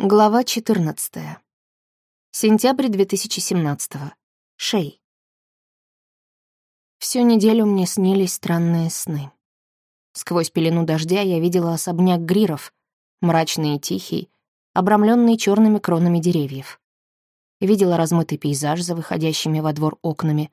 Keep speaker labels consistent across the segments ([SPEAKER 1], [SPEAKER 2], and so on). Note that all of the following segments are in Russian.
[SPEAKER 1] Глава 14. Сентябрь 2017. Шей. Всю неделю мне снились странные сны. Сквозь пелену дождя я видела особняк Гриров, мрачный и тихий, обрамленный черными кронами деревьев. Видела размытый пейзаж за выходящими во двор окнами,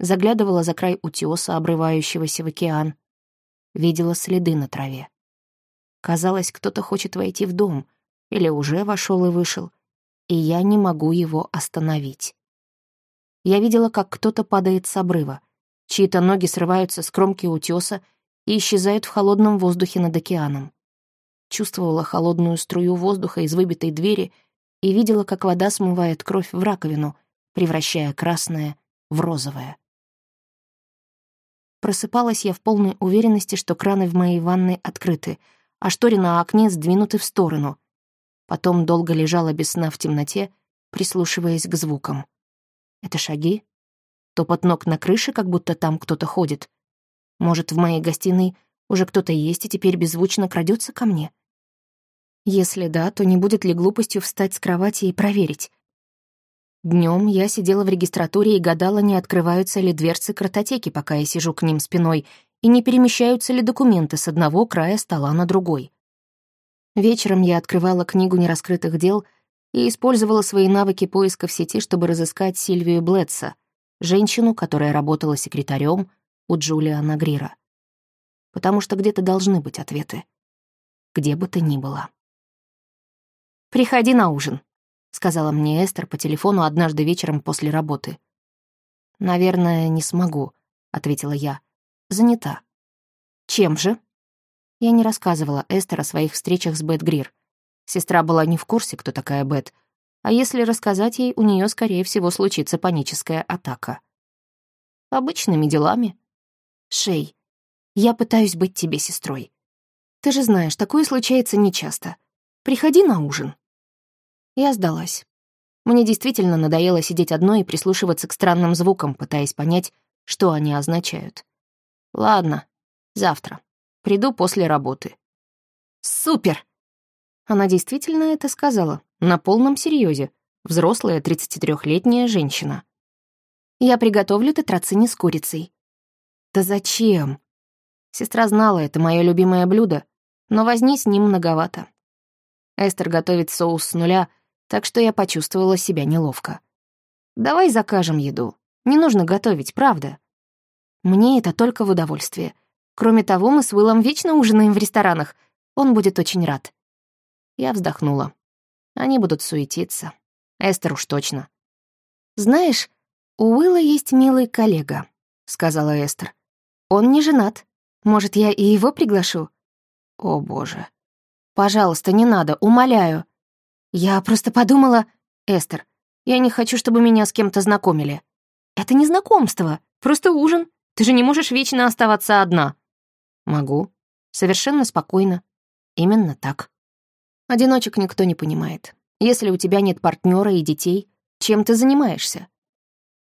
[SPEAKER 1] заглядывала за край утеса, обрывающегося в океан. Видела следы на траве. Казалось, кто-то хочет войти в дом — или уже вошел и вышел, и я не могу его остановить. Я видела, как кто-то падает с обрыва, чьи-то ноги срываются с кромки утеса и исчезают в холодном воздухе над океаном. Чувствовала холодную струю воздуха из выбитой двери и видела, как вода смывает кровь в раковину, превращая красное в розовое. Просыпалась я в полной уверенности, что краны в моей ванной открыты, а шторы на окне сдвинуты в сторону, Потом долго лежала без сна в темноте, прислушиваясь к звукам. Это шаги? Топот ног на крыше, как будто там кто-то ходит. Может, в моей гостиной уже кто-то есть и теперь беззвучно крадется ко мне? Если да, то не будет ли глупостью встать с кровати и проверить? Днем я сидела в регистратуре и гадала, не открываются ли дверцы картотеки, пока я сижу к ним спиной, и не перемещаются ли документы с одного края стола на другой. Вечером я открывала книгу нераскрытых дел и использовала свои навыки поиска в сети, чтобы разыскать Сильвию Блетса, женщину, которая работала секретарем у Джулиана Грира. Потому что где-то должны быть ответы. Где бы то ни было. «Приходи на ужин», — сказала мне Эстер по телефону однажды вечером после работы. «Наверное, не смогу», — ответила я. «Занята». «Чем же?» Я не рассказывала Эстер о своих встречах с Бет Грир. Сестра была не в курсе, кто такая Бет, а если рассказать ей, у нее, скорее всего, случится паническая атака. Обычными делами. Шей, я пытаюсь быть тебе сестрой. Ты же знаешь, такое случается нечасто. Приходи на ужин. Я сдалась. Мне действительно надоело сидеть одной и прислушиваться к странным звукам, пытаясь понять, что они означают. Ладно, завтра. Приду после работы». «Супер!» Она действительно это сказала, на полном серьезе. Взрослая 33-летняя женщина. «Я приготовлю тетрацини с курицей». «Да зачем?» Сестра знала, это мое любимое блюдо, но возни с ним многовато. Эстер готовит соус с нуля, так что я почувствовала себя неловко. «Давай закажем еду. Не нужно готовить, правда?» Мне это только в удовольствие. Кроме того, мы с Уиллом вечно ужинаем в ресторанах. Он будет очень рад». Я вздохнула. Они будут суетиться. Эстер уж точно. «Знаешь, у Уилла есть милый коллега», — сказала Эстер. «Он не женат. Может, я и его приглашу?» «О, боже. Пожалуйста, не надо, умоляю. Я просто подумала... Эстер, я не хочу, чтобы меня с кем-то знакомили. Это не знакомство, просто ужин. Ты же не можешь вечно оставаться одна. Могу. Совершенно спокойно. Именно так. Одиночек никто не понимает. Если у тебя нет партнера и детей, чем ты занимаешься?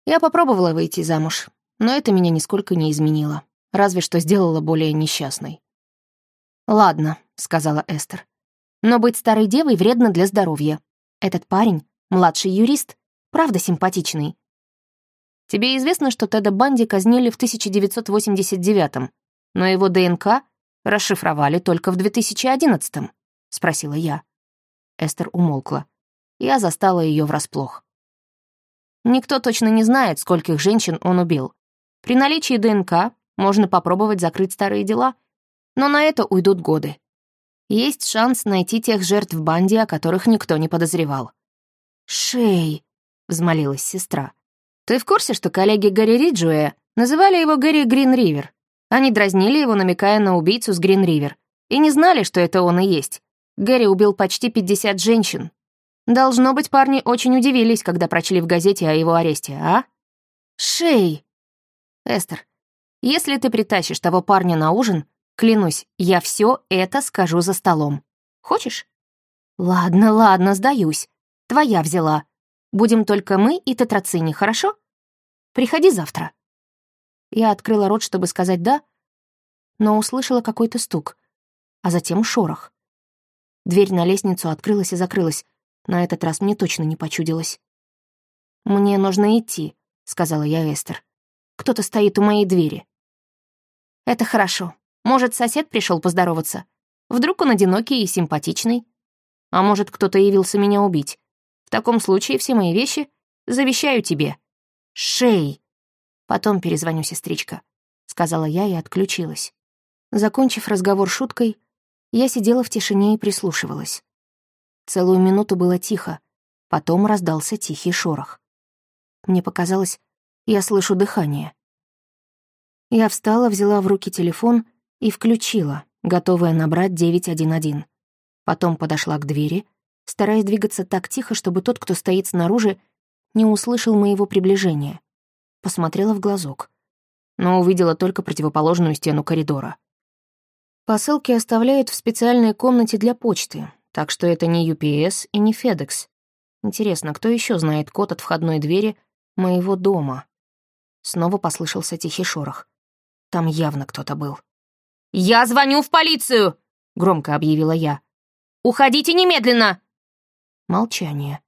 [SPEAKER 1] Я попробовала выйти замуж, но это меня нисколько не изменило. Разве что сделала более несчастной. «Ладно», — сказала Эстер. «Но быть старой девой вредно для здоровья. Этот парень — младший юрист, правда симпатичный. Тебе известно, что Теда Банди казнили в 1989-м, но его ДНК расшифровали только в 2011-м?» — спросила я. Эстер умолкла. Я застала ее врасплох. Никто точно не знает, скольких женщин он убил. При наличии ДНК можно попробовать закрыть старые дела, но на это уйдут годы. Есть шанс найти тех жертв банди, о которых никто не подозревал. «Шей», — взмолилась сестра. «Ты в курсе, что коллеги Гарри Риджуэ называли его Гэри Грин-Ривер? Они дразнили его, намекая на убийцу с Грин-Ривер, и не знали, что это он и есть. Гэри убил почти 50 женщин. Должно быть, парни очень удивились, когда прочли в газете о его аресте, а? Шей! Эстер, если ты притащишь того парня на ужин, клянусь, я все это скажу за столом. Хочешь? Ладно, ладно, сдаюсь. Твоя взяла. Будем только мы и тетрацини, хорошо? Приходи завтра. Я открыла рот, чтобы сказать «да», но услышала какой-то стук, а затем шорох. Дверь на лестницу открылась и закрылась. На этот раз мне точно не почудилось. «Мне нужно идти», — сказала я Эстер. «Кто-то стоит у моей двери». «Это хорошо. Может, сосед пришел поздороваться? Вдруг он одинокий и симпатичный? А может, кто-то явился меня убить? В таком случае все мои вещи завещаю тебе. Шей!» «Потом перезвоню, сестричка», — сказала я и отключилась. Закончив разговор шуткой, я сидела в тишине и прислушивалась. Целую минуту было тихо, потом раздался тихий шорох. Мне показалось, я слышу дыхание. Я встала, взяла в руки телефон и включила, готовая набрать 911. Потом подошла к двери, стараясь двигаться так тихо, чтобы тот, кто стоит снаружи, не услышал моего приближения. Посмотрела в глазок, но увидела только противоположную стену коридора. Посылки оставляют в специальной комнате для почты, так что это не UPS и не FedEx. Интересно, кто еще знает код от входной двери моего дома? Снова послышался тихий шорох. Там явно кто-то был. «Я звоню в полицию!» — громко объявила я. «Уходите немедленно!» Молчание.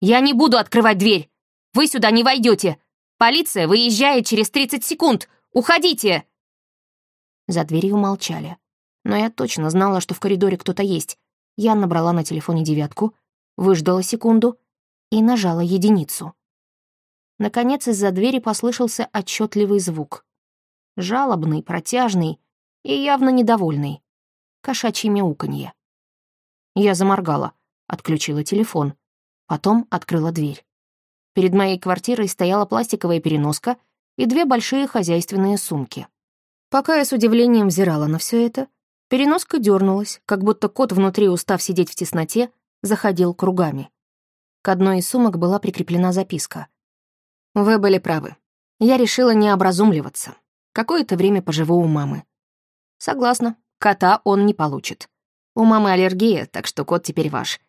[SPEAKER 1] «Я не буду открывать дверь! Вы сюда не войдете! Полиция выезжает через 30 секунд! Уходите!» За дверью молчали. Но я точно знала, что в коридоре кто-то есть. Я набрала на телефоне девятку, выждала секунду и нажала единицу. Наконец из-за двери послышался отчетливый звук. Жалобный, протяжный и явно недовольный. Кошачье мяуканье. Я заморгала, отключила телефон. Потом открыла дверь. Перед моей квартирой стояла пластиковая переноска и две большие хозяйственные сумки. Пока я с удивлением взирала на все это, переноска дернулась, как будто кот внутри, устав сидеть в тесноте, заходил кругами. К одной из сумок была прикреплена записка. «Вы были правы. Я решила не образумливаться. Какое-то время поживу у мамы». «Согласна. Кота он не получит. У мамы аллергия, так что кот теперь ваш.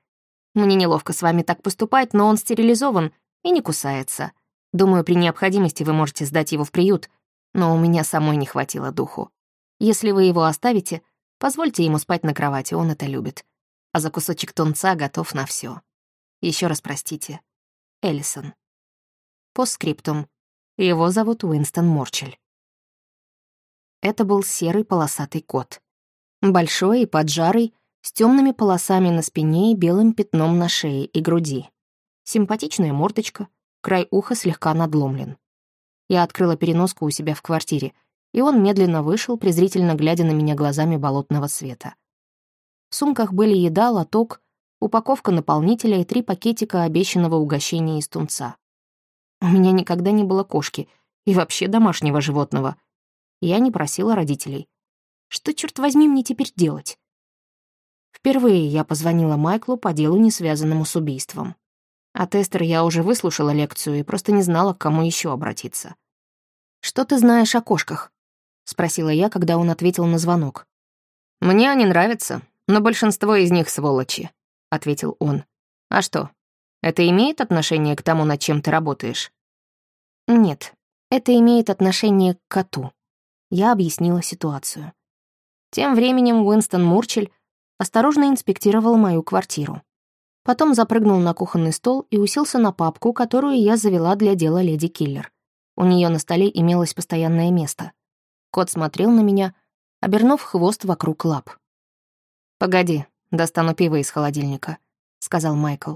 [SPEAKER 1] Мне неловко с вами так поступать, но он стерилизован и не кусается. Думаю, при необходимости вы можете сдать его в приют, но у меня самой не хватило духу. Если вы его оставите, позвольте ему спать на кровати, он это любит. А за кусочек тунца готов на все. Еще раз простите. Эллисон. Постскриптум. Его зовут Уинстон Морчель. Это был серый полосатый кот. Большой и поджарый, с темными полосами на спине и белым пятном на шее и груди. Симпатичная мордочка, край уха слегка надломлен. Я открыла переноску у себя в квартире, и он медленно вышел, презрительно глядя на меня глазами болотного света. В сумках были еда, лоток, упаковка наполнителя и три пакетика обещанного угощения из тунца. У меня никогда не было кошки и вообще домашнего животного. Я не просила родителей. Что, черт возьми, мне теперь делать? Впервые я позвонила Майклу по делу, не связанному с убийством. От Эстер я уже выслушала лекцию и просто не знала, к кому еще обратиться. «Что ты знаешь о кошках?» — спросила я, когда он ответил на звонок. «Мне они нравятся, но большинство из них сволочи», — ответил он. «А что, это имеет отношение к тому, над чем ты работаешь?» «Нет, это имеет отношение к коту», — я объяснила ситуацию. Тем временем Уинстон Мурчель осторожно инспектировал мою квартиру. Потом запрыгнул на кухонный стол и уселся на папку, которую я завела для дела леди Киллер. У нее на столе имелось постоянное место. Кот смотрел на меня, обернув хвост вокруг лап. «Погоди, достану пиво из холодильника», — сказал Майкл.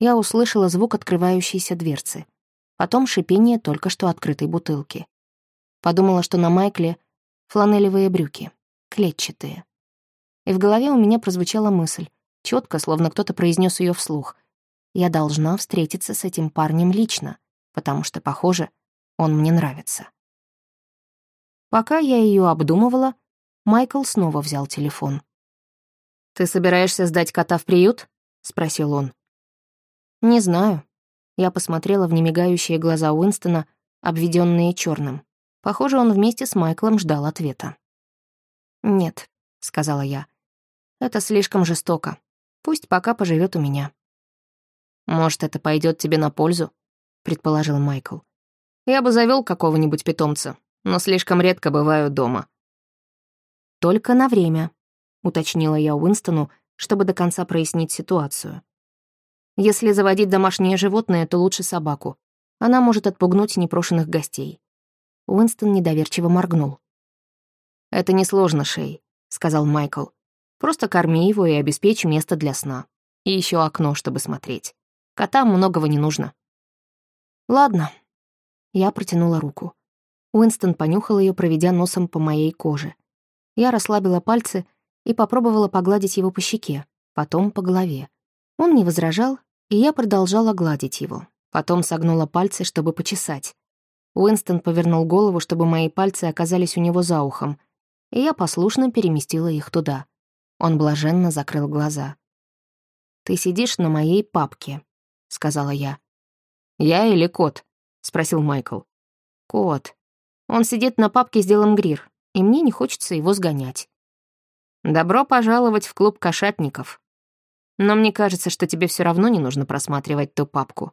[SPEAKER 1] Я услышала звук открывающейся дверцы. Потом шипение только что открытой бутылки. Подумала, что на Майкле фланелевые брюки, клетчатые. И в голове у меня прозвучала мысль четко, словно кто-то произнес ее вслух. Я должна встретиться с этим парнем лично, потому что, похоже, он мне нравится. Пока я ее обдумывала, Майкл снова взял телефон. «Ты собираешься сдать кота в приют?» — спросил он. «Не знаю». Я посмотрела в немигающие глаза Уинстона, обведенные черным. Похоже, он вместе с Майклом ждал ответа. «Нет», — сказала я. «Это слишком жестоко. Пусть пока поживет у меня. Может, это пойдет тебе на пользу, предположил Майкл. Я бы завел какого-нибудь питомца, но слишком редко бываю дома. Только на время, уточнила я Уинстону, чтобы до конца прояснить ситуацию. Если заводить домашнее животное, то лучше собаку. Она может отпугнуть непрошенных гостей. Уинстон недоверчиво моргнул. «Это несложно, Шей», — сказал Майкл. «Просто корми его и обеспечь место для сна. И еще окно, чтобы смотреть. Котам многого не нужно». «Ладно». Я протянула руку. Уинстон понюхал ее, проведя носом по моей коже. Я расслабила пальцы и попробовала погладить его по щеке, потом по голове. Он не возражал, и я продолжала гладить его. Потом согнула пальцы, чтобы почесать. Уинстон повернул голову, чтобы мои пальцы оказались у него за ухом, и я послушно переместила их туда. Он блаженно закрыл глаза. «Ты сидишь на моей папке», — сказала я. «Я или кот?» — спросил Майкл. «Кот. Он сидит на папке с делом Грир, и мне не хочется его сгонять». «Добро пожаловать в клуб кошатников», но мне кажется, что тебе все равно не нужно просматривать ту папку.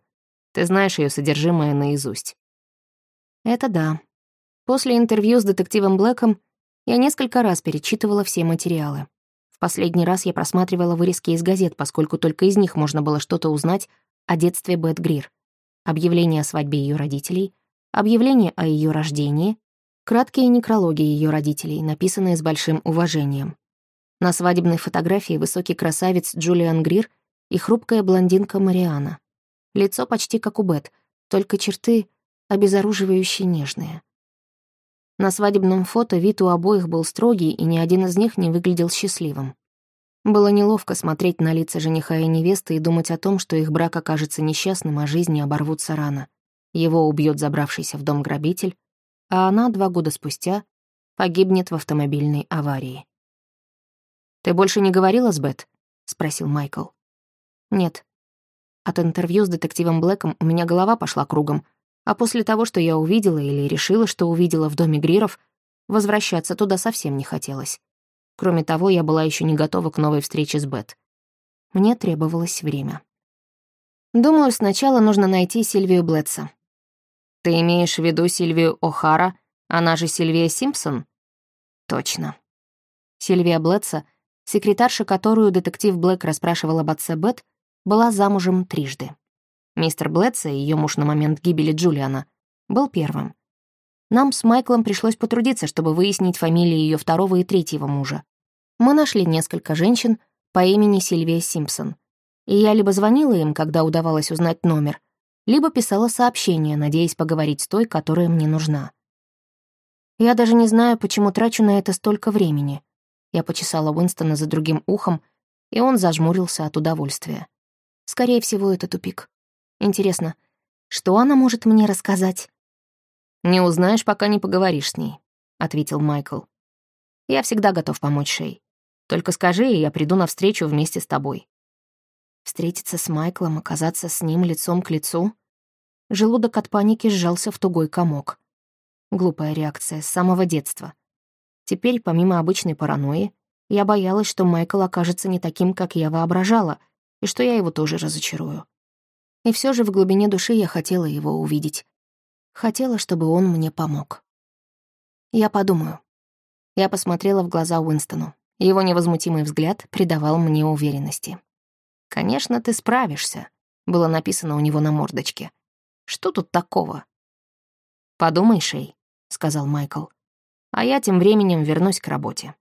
[SPEAKER 1] Ты знаешь ее содержимое наизусть. Это да. После интервью с детективом Блэком я несколько раз перечитывала все материалы. Последний раз я просматривала вырезки из газет, поскольку только из них можно было что-то узнать о детстве Бет Грир. Объявление о свадьбе ее родителей, объявление о ее рождении, краткие некрологи ее родителей, написанные с большим уважением. На свадебной фотографии высокий красавец Джулиан Грир и хрупкая блондинка Мариана. Лицо почти как у Бет, только черты обезоруживающе нежные. На свадебном фото вид у обоих был строгий, и ни один из них не выглядел счастливым. Было неловко смотреть на лица жениха и невесты и думать о том, что их брак окажется несчастным, а жизни оборвутся рано. Его убьет забравшийся в дом грабитель, а она два года спустя погибнет в автомобильной аварии. «Ты больше не говорила с Бет?» — спросил Майкл. «Нет. От интервью с детективом Блэком у меня голова пошла кругом, а после того, что я увидела или решила, что увидела в доме Гриров, возвращаться туда совсем не хотелось. Кроме того, я была еще не готова к новой встрече с Бет. Мне требовалось время. Думаю, сначала нужно найти Сильвию Блетса. Ты имеешь в виду Сильвию О'Хара, она же Сильвия Симпсон? Точно. Сильвия Блетса Секретарша, которую детектив Блэк расспрашивал об отце Бет, была замужем трижды. Мистер Блэдса, ее муж на момент гибели Джулиана, был первым. Нам с Майклом пришлось потрудиться, чтобы выяснить фамилии ее второго и третьего мужа. Мы нашли несколько женщин по имени Сильвия Симпсон, и я либо звонила им, когда удавалось узнать номер, либо писала сообщение, надеясь поговорить с той, которая мне нужна. Я даже не знаю, почему трачу на это столько времени — я почесала Уинстона за другим ухом, и он зажмурился от удовольствия. Скорее всего, это тупик. Интересно, что она может мне рассказать? «Не узнаешь, пока не поговоришь с ней», — ответил Майкл. «Я всегда готов помочь Шей. Только скажи, и я приду навстречу вместе с тобой». Встретиться с Майклом, оказаться с ним лицом к лицу? Желудок от паники сжался в тугой комок. Глупая реакция с самого детства. Теперь, помимо обычной паранойи, я боялась, что Майкл окажется не таким, как я воображала, и что я его тоже разочарую. И все же в глубине души я хотела его увидеть. Хотела, чтобы он мне помог. Я подумаю. Я посмотрела в глаза Уинстону. Его невозмутимый взгляд придавал мне уверенности. «Конечно, ты справишься», — было написано у него на мордочке. «Что тут такого?» «Подумай, Шей», — сказал Майкл а я тем временем вернусь к работе.